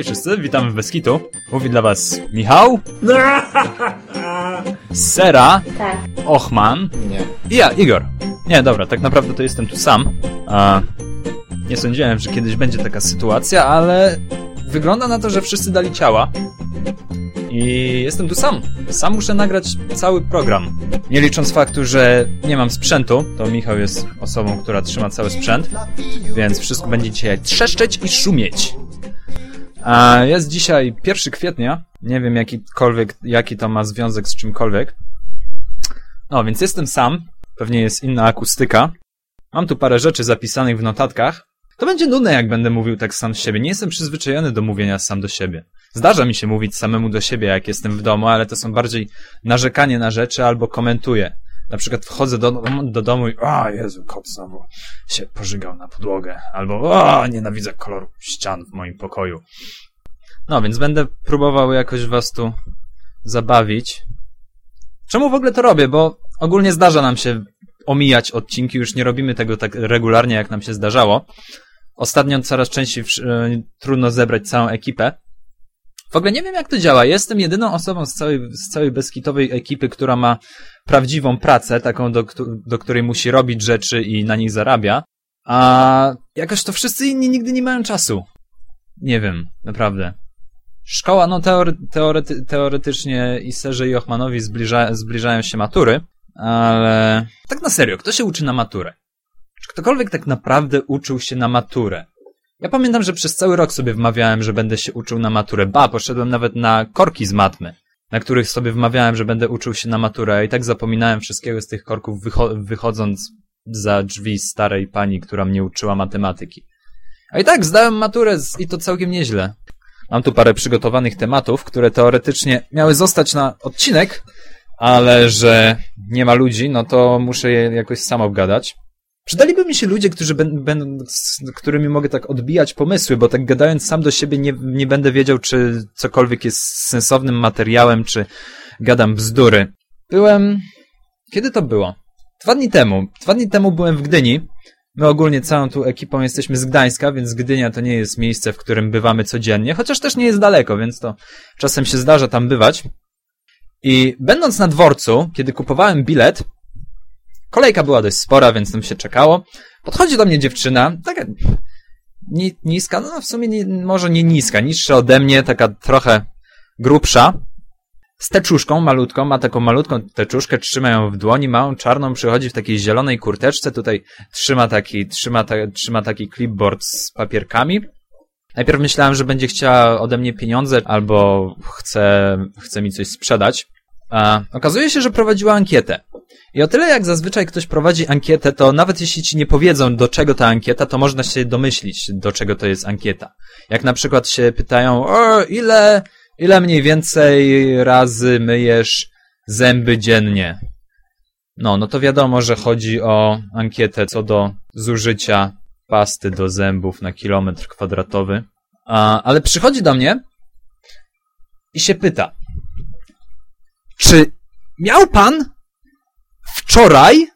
Hej wszyscy, witamy w Beskitu. Mówi dla was Michał, Sera, Tak. Ochman Nie. i ja, Igor. Nie, dobra, tak naprawdę to jestem tu sam. A, nie sądziłem, że kiedyś będzie taka sytuacja, ale wygląda na to, że wszyscy dali ciała. I jestem tu sam. Sam muszę nagrać cały program. Nie licząc faktu, że nie mam sprzętu, to Michał jest osobą, która trzyma cały sprzęt, więc wszystko będzie dzisiaj trzeszczeć i szumieć. A jest dzisiaj 1 kwietnia. Nie wiem jakikolwiek, jaki to ma związek z czymkolwiek. No, więc jestem sam. Pewnie jest inna akustyka. Mam tu parę rzeczy zapisanych w notatkach. To będzie nudne, jak będę mówił tak sam z siebie. Nie jestem przyzwyczajony do mówienia sam do siebie. Zdarza mi się mówić samemu do siebie, jak jestem w domu, ale to są bardziej narzekanie na rzeczy albo komentuję. Na przykład wchodzę do, do domu i o Jezu, kot znowu się pożygał na podłogę. Albo o, nienawidzę koloru ścian w moim pokoju. No, więc będę próbował jakoś was tu zabawić. Czemu w ogóle to robię? Bo ogólnie zdarza nam się omijać odcinki, już nie robimy tego tak regularnie, jak nam się zdarzało. Ostatnio coraz częściej yy, trudno zebrać całą ekipę. W ogóle nie wiem, jak to działa. Jestem jedyną osobą z całej, z całej beskitowej ekipy, która ma prawdziwą pracę, taką, do, do której musi robić rzeczy i na nich zarabia. A jakoś to wszyscy inni nigdy nie mają czasu. Nie wiem, naprawdę. Szkoła, no teore, teorety, teoretycznie i Serze i Ochmanowi zbliża, zbliżają się matury, ale tak na serio, kto się uczy na maturę? Czy ktokolwiek tak naprawdę uczył się na maturę? Ja pamiętam, że przez cały rok sobie wmawiałem, że będę się uczył na maturę. Ba, poszedłem nawet na korki z matmy, na których sobie wmawiałem, że będę uczył się na maturę, i tak zapominałem wszystkiego z tych korków, wycho wychodząc za drzwi starej pani, która mnie uczyła matematyki. A i tak zdałem maturę i to całkiem nieźle. Mam tu parę przygotowanych tematów, które teoretycznie miały zostać na odcinek, ale że nie ma ludzi, no to muszę je jakoś sam obgadać. Przydaliby mi się ludzie, którzy będą, którymi mogę tak odbijać pomysły, bo tak gadając sam do siebie nie, nie będę wiedział, czy cokolwiek jest sensownym materiałem, czy gadam bzdury. Byłem... Kiedy to było? Dwa dni temu. Dwa dni temu byłem w Gdyni. My ogólnie całą tu ekipą jesteśmy z Gdańska, więc Gdynia to nie jest miejsce, w którym bywamy codziennie, chociaż też nie jest daleko, więc to czasem się zdarza tam bywać. I będąc na dworcu, kiedy kupowałem bilet, kolejka była dość spora, więc tam się czekało. Podchodzi do mnie dziewczyna, taka ni niska, no w sumie może nie niska, niższa ode mnie, taka trochę grubsza, z teczuszką malutką, ma taką malutką teczuszkę, trzyma ją w dłoni, małą, czarną, przychodzi w takiej zielonej kurteczce, tutaj trzyma taki, trzyma, ta, trzyma taki clipboard z papierkami. Najpierw myślałem, że będzie chciała ode mnie pieniądze, albo chce, chce mi coś sprzedać. A okazuje się, że prowadziła ankietę. I o tyle jak zazwyczaj ktoś prowadzi ankietę, to nawet jeśli ci nie powiedzą, do czego ta ankieta, to można się domyślić, do czego to jest ankieta. Jak na przykład się pytają, o, ile Ile mniej więcej razy myjesz zęby dziennie? No, no to wiadomo, że chodzi o ankietę co do zużycia pasty do zębów na kilometr kwadratowy. A, ale przychodzi do mnie i się pyta, czy miał pan wczoraj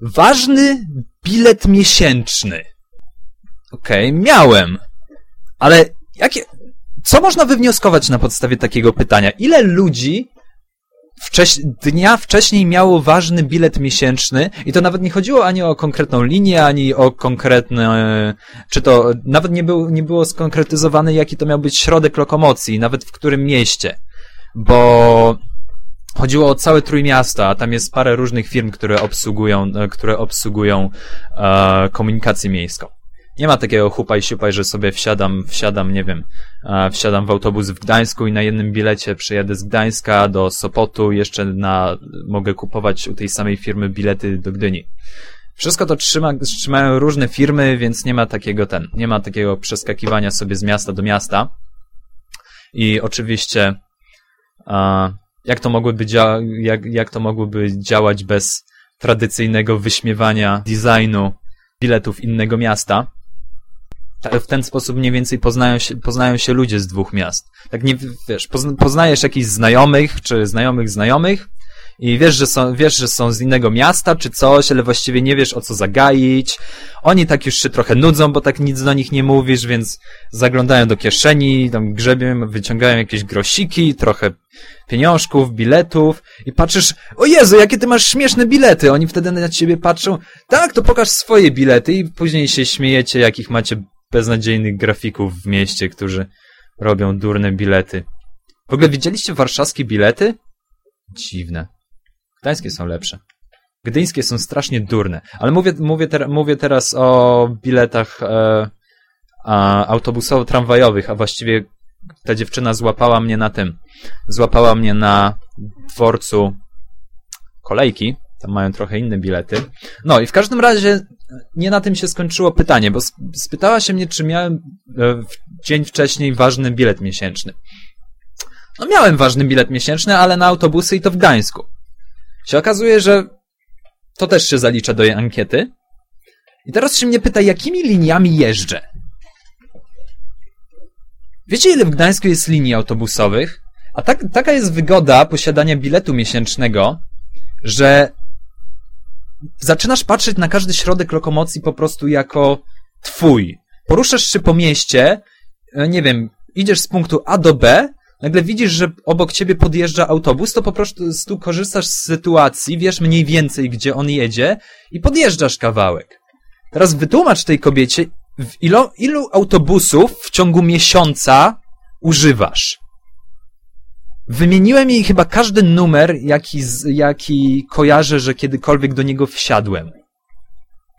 ważny bilet miesięczny? Okej, okay, miałem. Ale jakie, co można wywnioskować na podstawie takiego pytania? Ile ludzi wcześ dnia wcześniej miało ważny bilet miesięczny i to nawet nie chodziło ani o konkretną linię, ani o konkretne, czy to nawet nie, był, nie było skonkretyzowane, jaki to miał być środek lokomocji, nawet w którym mieście, bo chodziło o całe Trójmiasto, a tam jest parę różnych firm, które obsługują, które obsługują e, komunikację miejską. Nie ma takiego chupa i siupa, że sobie wsiadam, wsiadam, nie wiem, wsiadam w autobus w Gdańsku i na jednym bilecie przejadę z Gdańska do Sopotu, jeszcze na, mogę kupować u tej samej firmy bilety do Gdyni. Wszystko to trzyma, trzymają różne firmy, więc nie ma takiego ten, nie ma takiego przeskakiwania sobie z miasta do miasta. I oczywiście, jak to mogłyby, dzia- jak, jak to działać bez tradycyjnego wyśmiewania designu biletów innego miasta? w ten sposób mniej więcej poznają się, poznają się ludzie z dwóch miast. Tak nie, wiesz, poznajesz jakichś znajomych, czy znajomych znajomych i wiesz, że są, wiesz, że są z innego miasta czy coś, ale właściwie nie wiesz o co zagaić. Oni tak już się trochę nudzą, bo tak nic do nich nie mówisz, więc zaglądają do kieszeni, tam grzebią, wyciągają jakieś grosiki, trochę pieniążków, biletów i patrzysz, o Jezu, jakie ty masz śmieszne bilety. Oni wtedy na ciebie patrzą, tak, to pokaż swoje bilety i później się śmiejecie, jakich macie beznadziejnych grafików w mieście, którzy robią durne bilety. W ogóle widzieliście warszawskie bilety? Dziwne. Gdańskie są lepsze. Gdyńskie są strasznie durne. Ale mówię, mówię, ter mówię teraz o biletach e, autobusowo-tramwajowych, a właściwie ta dziewczyna złapała mnie na tym. Złapała mnie na dworcu kolejki. Tam mają trochę inne bilety. No i w każdym razie nie na tym się skończyło pytanie, bo spytała się mnie, czy miałem e, dzień wcześniej ważny bilet miesięczny. No miałem ważny bilet miesięczny, ale na autobusy i to w Gdańsku. Się okazuje, że to też się zalicza do jej ankiety. I teraz się mnie pyta, jakimi liniami jeżdżę? Wiecie, ile w Gdańsku jest linii autobusowych? A tak, taka jest wygoda posiadania biletu miesięcznego, że zaczynasz patrzeć na każdy środek lokomocji po prostu jako twój. Poruszasz się po mieście, e, nie wiem, idziesz z punktu A do B, nagle widzisz, że obok ciebie podjeżdża autobus, to po prostu korzystasz z sytuacji, wiesz mniej więcej, gdzie on jedzie i podjeżdżasz kawałek. Teraz wytłumacz tej kobiecie, w ilo, ilu autobusów w ciągu miesiąca używasz. Wymieniłem jej chyba każdy numer, jaki, jaki kojarzę, że kiedykolwiek do niego wsiadłem.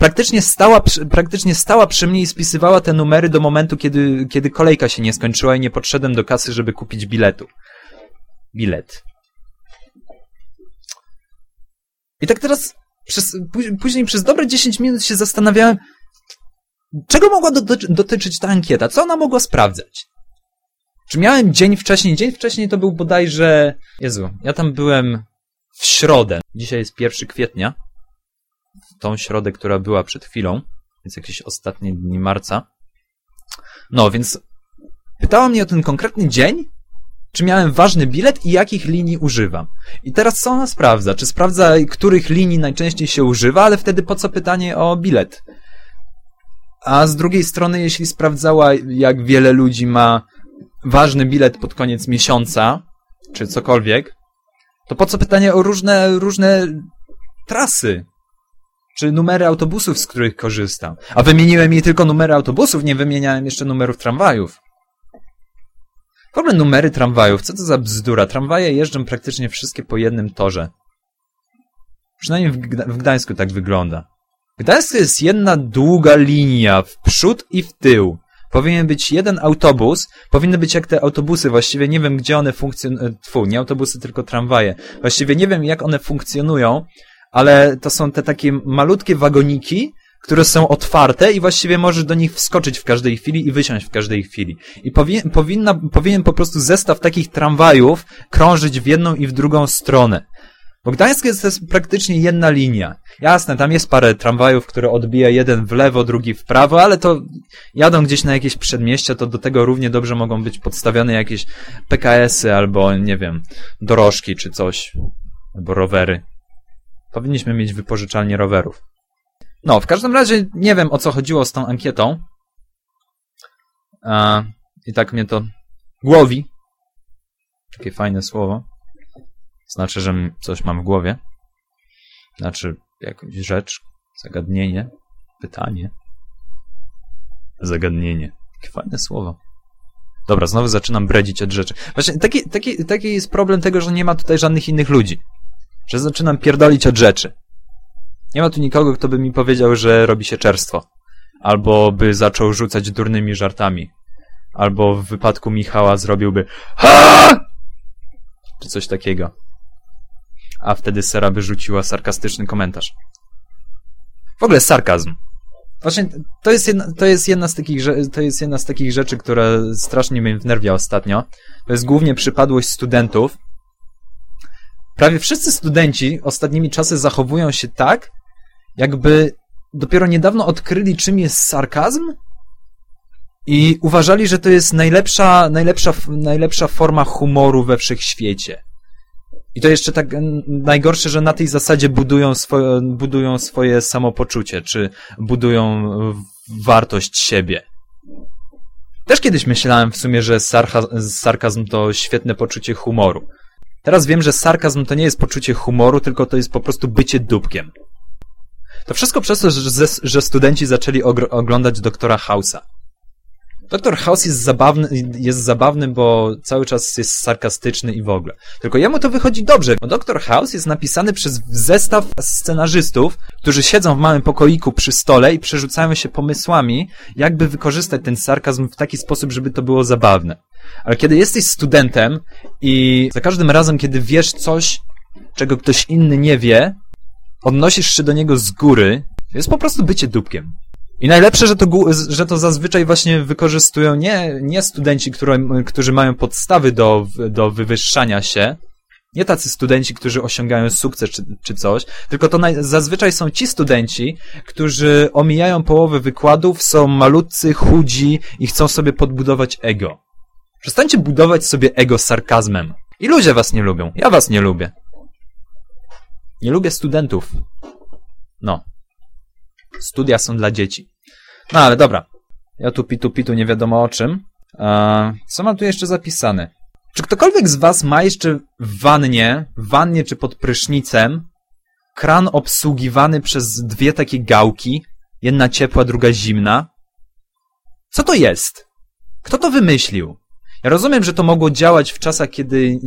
Praktycznie stała, praktycznie stała przy mnie i spisywała te numery do momentu, kiedy, kiedy kolejka się nie skończyła i nie podszedłem do kasy, żeby kupić biletu. Bilet. I tak teraz przez, później przez dobre 10 minut się zastanawiałem, czego mogła dotyczyć ta ankieta? Co ona mogła sprawdzać? Czy miałem dzień wcześniej? Dzień wcześniej to był bodajże... Jezu, ja tam byłem w środę. Dzisiaj jest 1 kwietnia. Tą środę, która była przed chwilą. Więc jakieś ostatnie dni marca. No, więc pytała mnie o ten konkretny dzień, czy miałem ważny bilet i jakich linii używam. I teraz co ona sprawdza? Czy sprawdza, których linii najczęściej się używa, ale wtedy po co pytanie o bilet? A z drugiej strony, jeśli sprawdzała, jak wiele ludzi ma ważny bilet pod koniec miesiąca, czy cokolwiek, to po co pytanie o różne, różne trasy? Czy numery autobusów, z których korzystam? A wymieniłem jej tylko numery autobusów, nie wymieniałem jeszcze numerów tramwajów. W ogóle numery tramwajów, co to za bzdura? Tramwaje jeżdżą praktycznie wszystkie po jednym torze. Przynajmniej w, Gda w Gdańsku tak wygląda. Gdańsk jest jedna długa linia w przód i w tył. Powinien być jeden autobus, powinny być jak te autobusy, właściwie nie wiem gdzie one funkcjonują, nie autobusy, tylko tramwaje. Właściwie nie wiem jak one funkcjonują, ale to są te takie malutkie wagoniki, które są otwarte i właściwie możesz do nich wskoczyć w każdej chwili i wysiąść w każdej chwili. I powinien, powinna, powinien po prostu zestaw takich tramwajów krążyć w jedną i w drugą stronę. Bo Gdańsk jest, jest praktycznie jedna linia. Jasne, tam jest parę tramwajów, które odbija jeden w lewo, drugi w prawo, ale to jadą gdzieś na jakieś przedmieścia, to do tego równie dobrze mogą być podstawione jakieś PKS-y albo, nie wiem, dorożki czy coś. Albo rowery. Powinniśmy mieć wypożyczalnie rowerów. No, w każdym razie nie wiem o co chodziło z tą ankietą. I tak mnie to głowi. Takie fajne słowo. Znaczy, że coś mam w głowie. Znaczy, jakąś rzecz, zagadnienie, pytanie. Zagadnienie. Jakie fajne słowo. Dobra, znowu zaczynam bredzić od rzeczy. Właśnie taki, taki, taki jest problem tego, że nie ma tutaj żadnych innych ludzi. Że zaczynam pierdolić od rzeczy. Nie ma tu nikogo, kto by mi powiedział, że robi się czerstwo. Albo by zaczął rzucać durnymi żartami. Albo w wypadku Michała zrobiłby HA! Czy coś takiego a wtedy Sera wyrzuciła sarkastyczny komentarz. W ogóle sarkazm. Właśnie to jest jedna, to jest jedna, z, takich, to jest jedna z takich rzeczy, która strasznie mnie wnerwia ostatnio. To jest głównie przypadłość studentów. Prawie wszyscy studenci ostatnimi czasy zachowują się tak, jakby dopiero niedawno odkryli, czym jest sarkazm i uważali, że to jest najlepsza, najlepsza, najlepsza forma humoru we wszechświecie. I to jeszcze tak najgorsze, że na tej zasadzie budują swoje, budują swoje samopoczucie, czy budują wartość siebie. Też kiedyś myślałem w sumie, że sarkazm to świetne poczucie humoru. Teraz wiem, że sarkazm to nie jest poczucie humoru, tylko to jest po prostu bycie dupkiem. To wszystko przez to, że, że studenci zaczęli oglądać doktora House'a. Doktor House jest zabawny, jest zabawny, bo cały czas jest sarkastyczny i w ogóle. Tylko jemu to wychodzi dobrze, bo Doktor House jest napisany przez zestaw scenarzystów, którzy siedzą w małym pokoiku przy stole i przerzucają się pomysłami, jakby wykorzystać ten sarkazm w taki sposób, żeby to było zabawne. Ale kiedy jesteś studentem i za każdym razem, kiedy wiesz coś, czego ktoś inny nie wie, odnosisz się do niego z góry, to jest po prostu bycie dupkiem. I najlepsze, że to, że to zazwyczaj właśnie wykorzystują nie, nie studenci, które, którzy mają podstawy do, do wywyższania się, nie tacy studenci, którzy osiągają sukces czy, czy coś, tylko to naj, zazwyczaj są ci studenci, którzy omijają połowę wykładów, są malutcy, chudzi i chcą sobie podbudować ego. Przestańcie budować sobie ego sarkazmem. I ludzie was nie lubią. Ja was nie lubię. Nie lubię studentów. No. Studia są dla dzieci. No ale dobra. Ja tu pitu pitu nie wiadomo o czym. Eee, co mam tu jeszcze zapisane? Czy ktokolwiek z was ma jeszcze w wannie, w wannie czy pod prysznicem kran obsługiwany przez dwie takie gałki? Jedna ciepła, druga zimna? Co to jest? Kto to wymyślił? Ja rozumiem, że to mogło działać w czasach, kiedy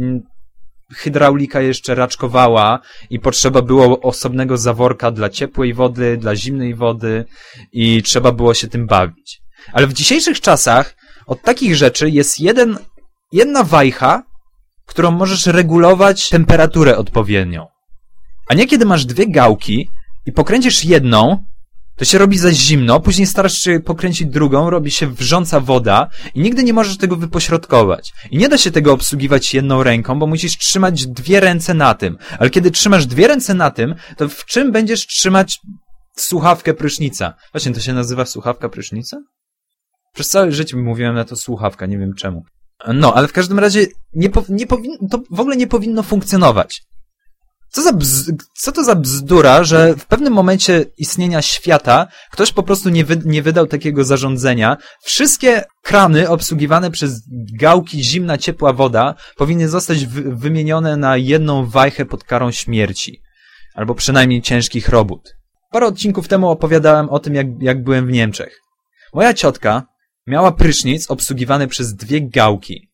hydraulika jeszcze raczkowała i potrzeba było osobnego zaworka dla ciepłej wody, dla zimnej wody i trzeba było się tym bawić. Ale w dzisiejszych czasach od takich rzeczy jest jeden, jedna wajcha, którą możesz regulować temperaturę odpowiednią. A nie kiedy masz dwie gałki i pokręcisz jedną, to się robi za zimno, później starasz się pokręcić drugą, robi się wrząca woda i nigdy nie możesz tego wypośrodkować. I nie da się tego obsługiwać jedną ręką, bo musisz trzymać dwie ręce na tym. Ale kiedy trzymasz dwie ręce na tym, to w czym będziesz trzymać słuchawkę prysznica? Właśnie, to się nazywa słuchawka prysznica? Przez całe życie mówiłem na to słuchawka, nie wiem czemu. No, ale w każdym razie nie, po, nie powin, to w ogóle nie powinno funkcjonować. Co, za bz... Co to za bzdura, że w pewnym momencie istnienia świata ktoś po prostu nie, wy... nie wydał takiego zarządzenia. Wszystkie krany obsługiwane przez gałki zimna, ciepła woda powinny zostać wy... wymienione na jedną wajchę pod karą śmierci. Albo przynajmniej ciężkich robót. Parę odcinków temu opowiadałem o tym, jak, jak byłem w Niemczech. Moja ciotka miała prysznic obsługiwany przez dwie gałki.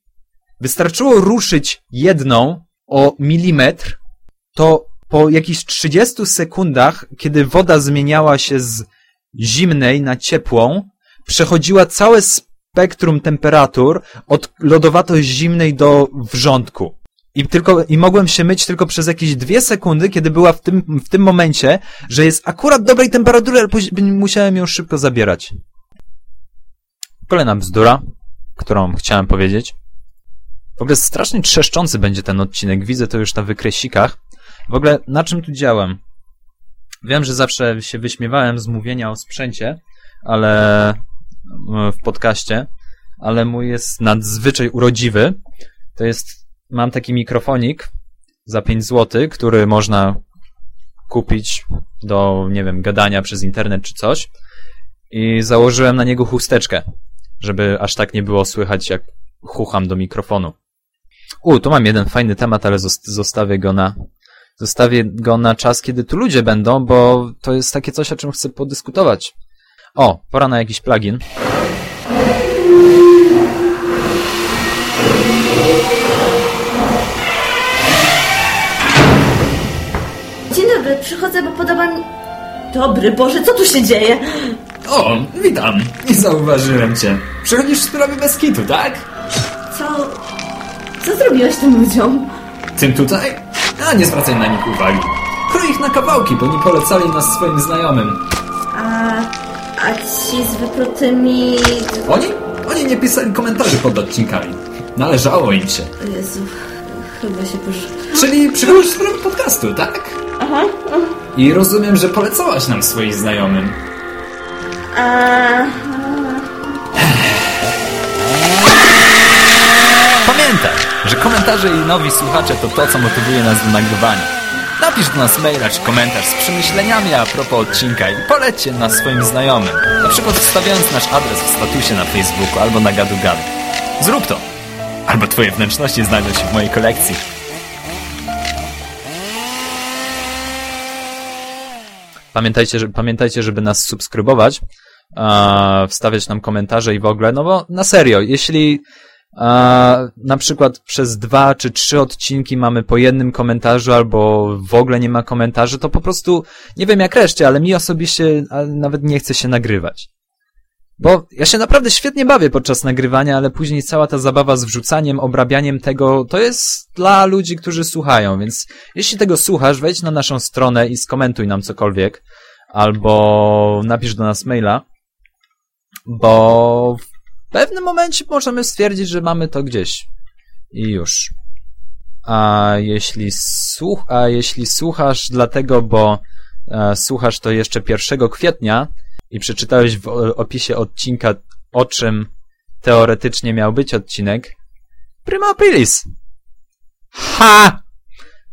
Wystarczyło ruszyć jedną o milimetr, to po jakichś 30 sekundach, kiedy woda zmieniała się z zimnej na ciepłą, przechodziła całe spektrum temperatur od lodowato-zimnej do wrzątku. I, tylko, I mogłem się myć tylko przez jakieś dwie sekundy, kiedy była w tym, w tym momencie, że jest akurat dobrej temperatury, ale musiałem ją szybko zabierać. Kolejna bzdura, którą chciałem powiedzieć. W ogóle strasznie trzeszczący będzie ten odcinek. Widzę to już na wykresikach. W ogóle na czym tu działam? Wiem, że zawsze się wyśmiewałem z mówienia o sprzęcie, ale e, w podcaście, ale mój jest nadzwyczaj urodziwy. To jest, mam taki mikrofonik za 5 zł, który można kupić do, nie wiem, gadania przez internet czy coś. I założyłem na niego chusteczkę, żeby aż tak nie było słychać, jak chucham do mikrofonu. U, tu mam jeden fajny temat, ale zostawię go na Zostawię go na czas, kiedy tu ludzie będą, bo to jest takie coś, o czym chcę podyskutować. O, pora na jakiś plugin. Dzień dobry, przychodzę, bo podoba mi... Dobry Boże, co tu się dzieje? O, witam. Nie zauważyłem cię. Przychodzisz w sprawie bez kitu, tak? Co... Co zrobiłeś tym ludziom? Tym tutaj? A nie zwracaj na nich uwagi. Kryj ich na kawałki, bo nie polecali nas swoim znajomym. A, a ci z wyprutymi... Oni? Oni nie pisali komentarzy pod odcinkami. Należało im się. Jezu, chyba się poż... Czyli przychodzisz z podcastu, tak? Aha. I rozumiem, że polecałaś nam swoim znajomym. A... Pamiętaj, że komentarze i nowi słuchacze to to, co motywuje nas do nagrywania. Napisz do nas maila czy komentarz z przemyśleniami a propos odcinka i polecie nas swoim znajomym. Na przykład wstawiając nasz adres w statusie na Facebooku albo na gadu gadu. Zrób to! Albo twoje wnętrzności znajdą się w mojej kolekcji. Pamiętajcie, że, pamiętajcie, żeby nas subskrybować, e, wstawiać nam komentarze i w ogóle, no bo na serio, jeśli e, na przykład przez dwa czy trzy odcinki mamy po jednym komentarzu albo w ogóle nie ma komentarzy, to po prostu nie wiem jak reszcie, ale mi osobiście nawet nie chce się nagrywać. Bo ja się naprawdę świetnie bawię podczas nagrywania, ale później cała ta zabawa z wrzucaniem, obrabianiem tego, to jest dla ludzi, którzy słuchają, więc jeśli tego słuchasz, wejdź na naszą stronę i skomentuj nam cokolwiek, albo napisz do nas maila, bo w pewnym momencie możemy stwierdzić, że mamy to gdzieś. I już. A jeśli, słuch a jeśli słuchasz dlatego, bo e, słuchasz to jeszcze 1 kwietnia, i przeczytałeś w opisie odcinka, o czym teoretycznie miał być odcinek, Prima Aprilis. Ha!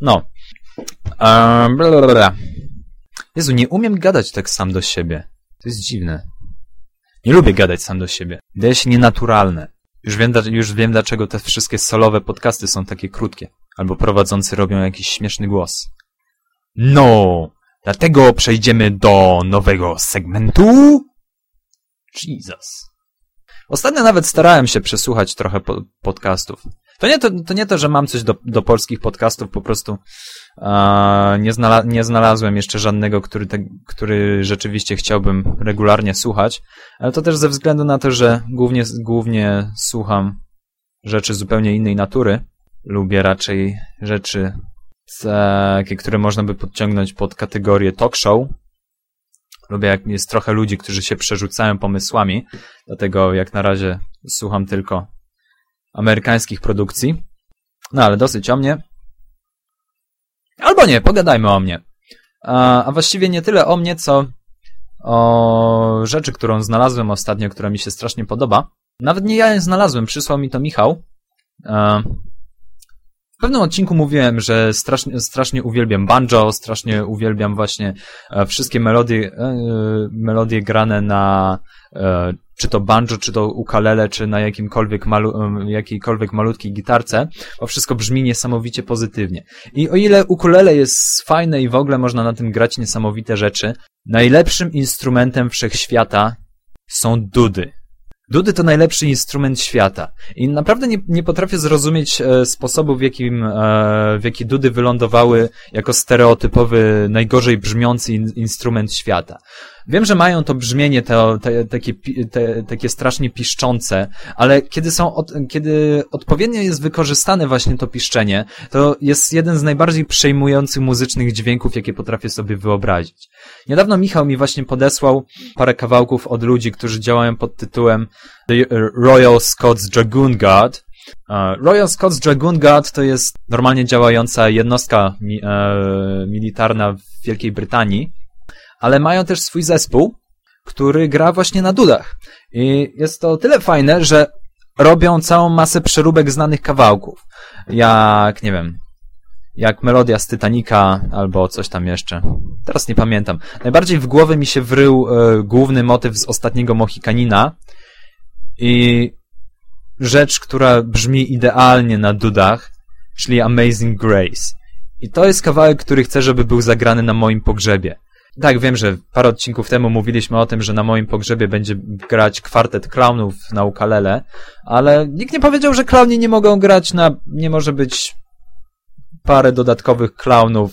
No. Blablabla. Jezu, nie umiem gadać tak sam do siebie. To jest dziwne. Nie lubię gadać sam do siebie. Wydaje się nienaturalne. Już wiem, już wiem, dlaczego te wszystkie solowe podcasty są takie krótkie. Albo prowadzący robią jakiś śmieszny głos. No! Dlatego przejdziemy do nowego segmentu. Jesus. Ostatnio nawet starałem się przesłuchać trochę po podcastów. To nie to, to nie to, że mam coś do, do polskich podcastów, po prostu uh, nie, znala nie znalazłem jeszcze żadnego, który, te, który rzeczywiście chciałbym regularnie słuchać, ale to też ze względu na to, że głównie, głównie słucham rzeczy zupełnie innej natury. Lubię raczej rzeczy takie, które można by podciągnąć pod kategorię talk show. Lubię, jak jest trochę ludzi, którzy się przerzucają pomysłami, dlatego jak na razie słucham tylko amerykańskich produkcji. No ale dosyć o mnie. Albo nie, pogadajmy o mnie. A, a właściwie nie tyle o mnie, co o rzeczy, którą znalazłem ostatnio, która mi się strasznie podoba. Nawet nie ja ją znalazłem, przysłał mi to Michał. W pewnym odcinku mówiłem, że strasznie, strasznie uwielbiam banjo, strasznie uwielbiam właśnie e, wszystkie melodie, e, melodie grane na e, czy to banjo, czy to ukulele, czy na jakimkolwiek malu, jakiejkolwiek malutkiej gitarce, bo wszystko brzmi niesamowicie pozytywnie. I o ile ukulele jest fajne i w ogóle można na tym grać niesamowite rzeczy, najlepszym instrumentem wszechświata są dudy. Dudy to najlepszy instrument świata. I naprawdę nie, nie potrafię zrozumieć e, sposobu, w jakim, e, w jaki dudy wylądowały jako stereotypowy, najgorzej brzmiący in, instrument świata. Wiem, że mają to brzmienie te, te, takie, te, takie strasznie piszczące, ale kiedy są, od, kiedy odpowiednio jest wykorzystane właśnie to piszczenie, to jest jeden z najbardziej przejmujących muzycznych dźwięków, jakie potrafię sobie wyobrazić. Niedawno Michał mi właśnie podesłał parę kawałków od ludzi, którzy działają pod tytułem The Royal Scots Dragoon Guard, Royal Scots Dragoon Guard to jest normalnie działająca jednostka mi, e, militarna w Wielkiej Brytanii, ale mają też swój zespół, który gra właśnie na dudach. I jest to tyle fajne, że robią całą masę przeróbek znanych kawałków. Jak, nie wiem, jak melodia z Titanica albo coś tam jeszcze. Teraz nie pamiętam. Najbardziej w głowę mi się wrył e, główny motyw z ostatniego Mohikanina i rzecz, która brzmi idealnie na dudach, czyli Amazing Grace. I to jest kawałek, który chcę, żeby był zagrany na moim pogrzebie. Tak, wiem, że parę odcinków temu mówiliśmy o tym, że na moim pogrzebie będzie grać kwartet klaunów na ukalele, ale nikt nie powiedział, że klauni nie mogą grać na... nie może być parę dodatkowych klaunów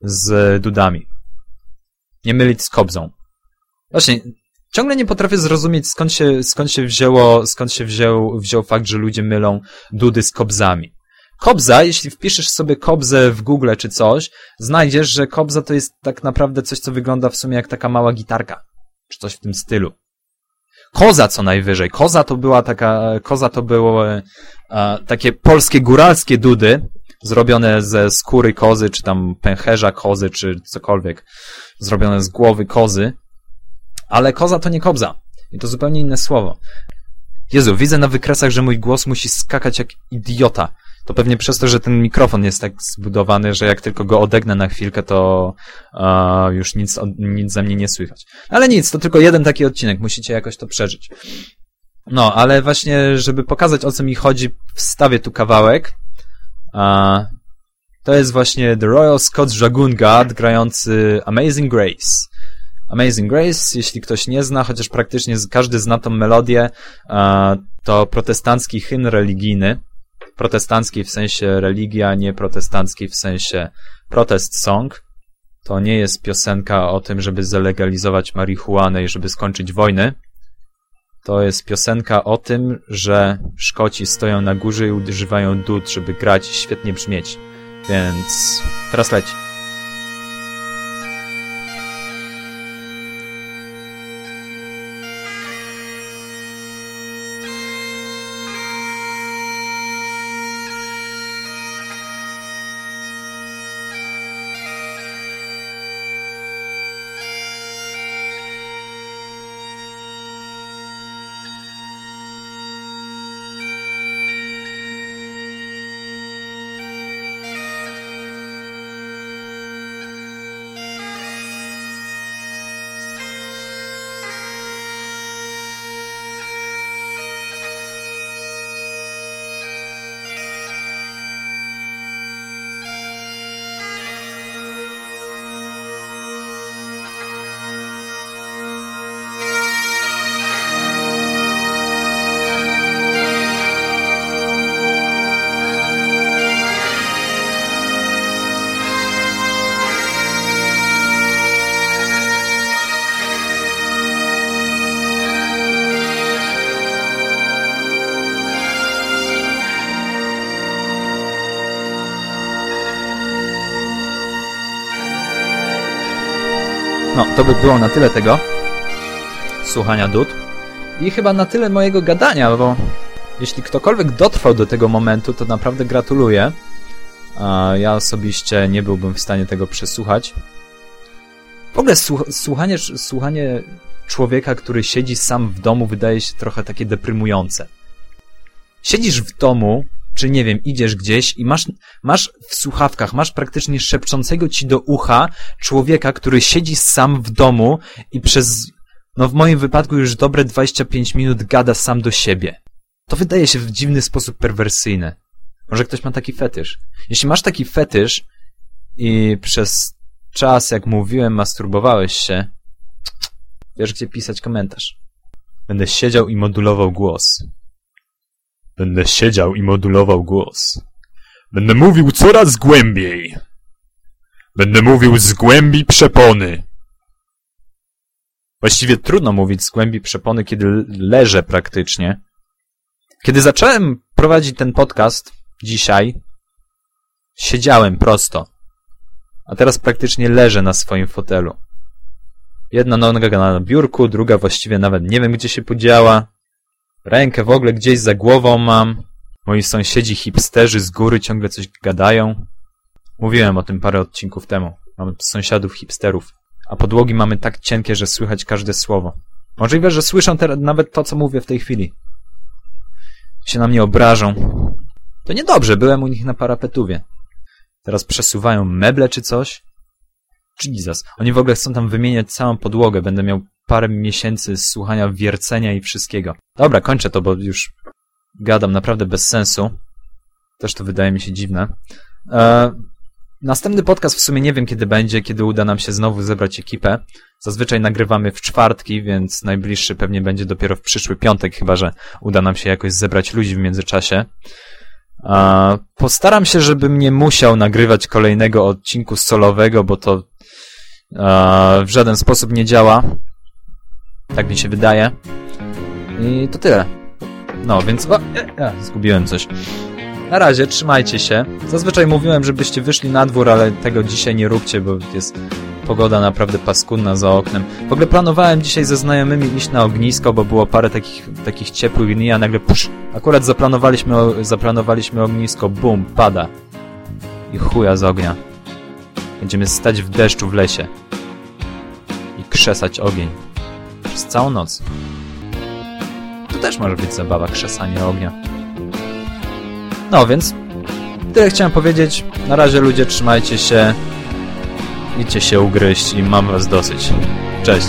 z dudami. Nie mylić z kobzą. Właśnie, ciągle nie potrafię zrozumieć skąd się, skąd się wzięło, skąd się wziął, wziął fakt, że ludzie mylą dudy z kobzami. Kobza, jeśli wpiszesz sobie kobzę w Google czy coś, znajdziesz, że kobza to jest tak naprawdę coś, co wygląda w sumie jak taka mała gitarka. Czy coś w tym stylu. Koza co najwyżej. Koza to była taka, koza to było e, takie polskie góralskie dudy, zrobione ze skóry kozy, czy tam pęcherza kozy, czy cokolwiek. Zrobione z głowy kozy. Ale koza to nie kobza. I to zupełnie inne słowo. Jezu, widzę na wykresach, że mój głos musi skakać jak idiota. To pewnie przez to, że ten mikrofon jest tak zbudowany, że jak tylko go odegnę na chwilkę, to uh, już nic, nic ze mnie nie słychać. Ale nic, to tylko jeden taki odcinek, musicie jakoś to przeżyć. No, ale właśnie, żeby pokazać o co mi chodzi, wstawię tu kawałek. Uh, to jest właśnie The Royal Scots Dragoon Guard grający Amazing Grace. Amazing Grace, jeśli ktoś nie zna, chociaż praktycznie każdy zna tą melodię, to protestancki hymn religijny. Protestancki w sensie religia, nie protestancki w sensie protest song. To nie jest piosenka o tym, żeby zalegalizować marihuanę i żeby skończyć wojny. To jest piosenka o tym, że Szkoci stoją na górze i używają dud, żeby grać i świetnie brzmieć. Więc teraz leci. To by było na tyle tego słuchania dud i chyba na tyle mojego gadania, bo jeśli ktokolwiek dotrwał do tego momentu, to naprawdę gratuluję. Ja osobiście nie byłbym w stanie tego przesłuchać. W ogóle słuchanie, słuchanie człowieka, który siedzi sam w domu, wydaje się trochę takie deprymujące. Siedzisz w domu, czy nie wiem, idziesz gdzieś i masz, masz w słuchawkach, masz praktycznie szepczącego ci do ucha człowieka, który siedzi sam w domu i przez, no w moim wypadku już dobre 25 minut gada sam do siebie. To wydaje się w dziwny sposób perwersyjne. Może ktoś ma taki fetysz. Jeśli masz taki fetysz i przez czas, jak mówiłem, masturbowałeś się, wiesz gdzie pisać komentarz. Będę siedział i modulował głos. Będę siedział i modulował głos. Będę mówił coraz głębiej. Będę mówił z głębi przepony. Właściwie trudno mówić z głębi przepony, kiedy leżę praktycznie. Kiedy zacząłem prowadzić ten podcast dzisiaj, siedziałem prosto. A teraz praktycznie leżę na swoim fotelu. Jedna noga na biurku, druga właściwie nawet nie wiem, gdzie się podziała. Rękę w ogóle gdzieś za głową mam. Moi sąsiedzi hipsterzy z góry ciągle coś gadają. Mówiłem o tym parę odcinków temu. Mamy sąsiadów hipsterów. A podłogi mamy tak cienkie, że słychać każde słowo. Możliwe, że słyszą teraz nawet to, co mówię w tej chwili. Się na mnie obrażą. To niedobrze, byłem u nich na parapetówie. Teraz przesuwają meble czy coś. Jesus, oni w ogóle chcą tam wymieniać całą podłogę. Będę miał parę miesięcy słuchania wiercenia i wszystkiego. Dobra, kończę to, bo już gadam naprawdę bez sensu. Też to wydaje mi się dziwne. E, następny podcast w sumie nie wiem kiedy będzie, kiedy uda nam się znowu zebrać ekipę. Zazwyczaj nagrywamy w czwartki, więc najbliższy pewnie będzie dopiero w przyszły piątek, chyba że uda nam się jakoś zebrać ludzi w międzyczasie. E, postaram się, żebym nie musiał nagrywać kolejnego odcinku solowego, bo to e, w żaden sposób nie działa. Tak mi się wydaje. I to tyle. No, więc... O, e, e, zgubiłem coś. Na razie, trzymajcie się. Zazwyczaj mówiłem, żebyście wyszli na dwór, ale tego dzisiaj nie róbcie, bo jest pogoda naprawdę paskudna za oknem. W ogóle planowałem dzisiaj ze znajomymi iść na ognisko, bo było parę takich, takich ciepłych dni, a nagle pusz, akurat zaplanowaliśmy, zaplanowaliśmy ognisko, bum, pada. I chuja z ognia. Będziemy stać w deszczu w lesie. I krzesać ogień przez całą noc. to też może być zabawa, krzesanie ognia. No, więc tyle chciałem powiedzieć. Na razie ludzie, trzymajcie się. Idźcie się ugryźć i mam was dosyć. Cześć.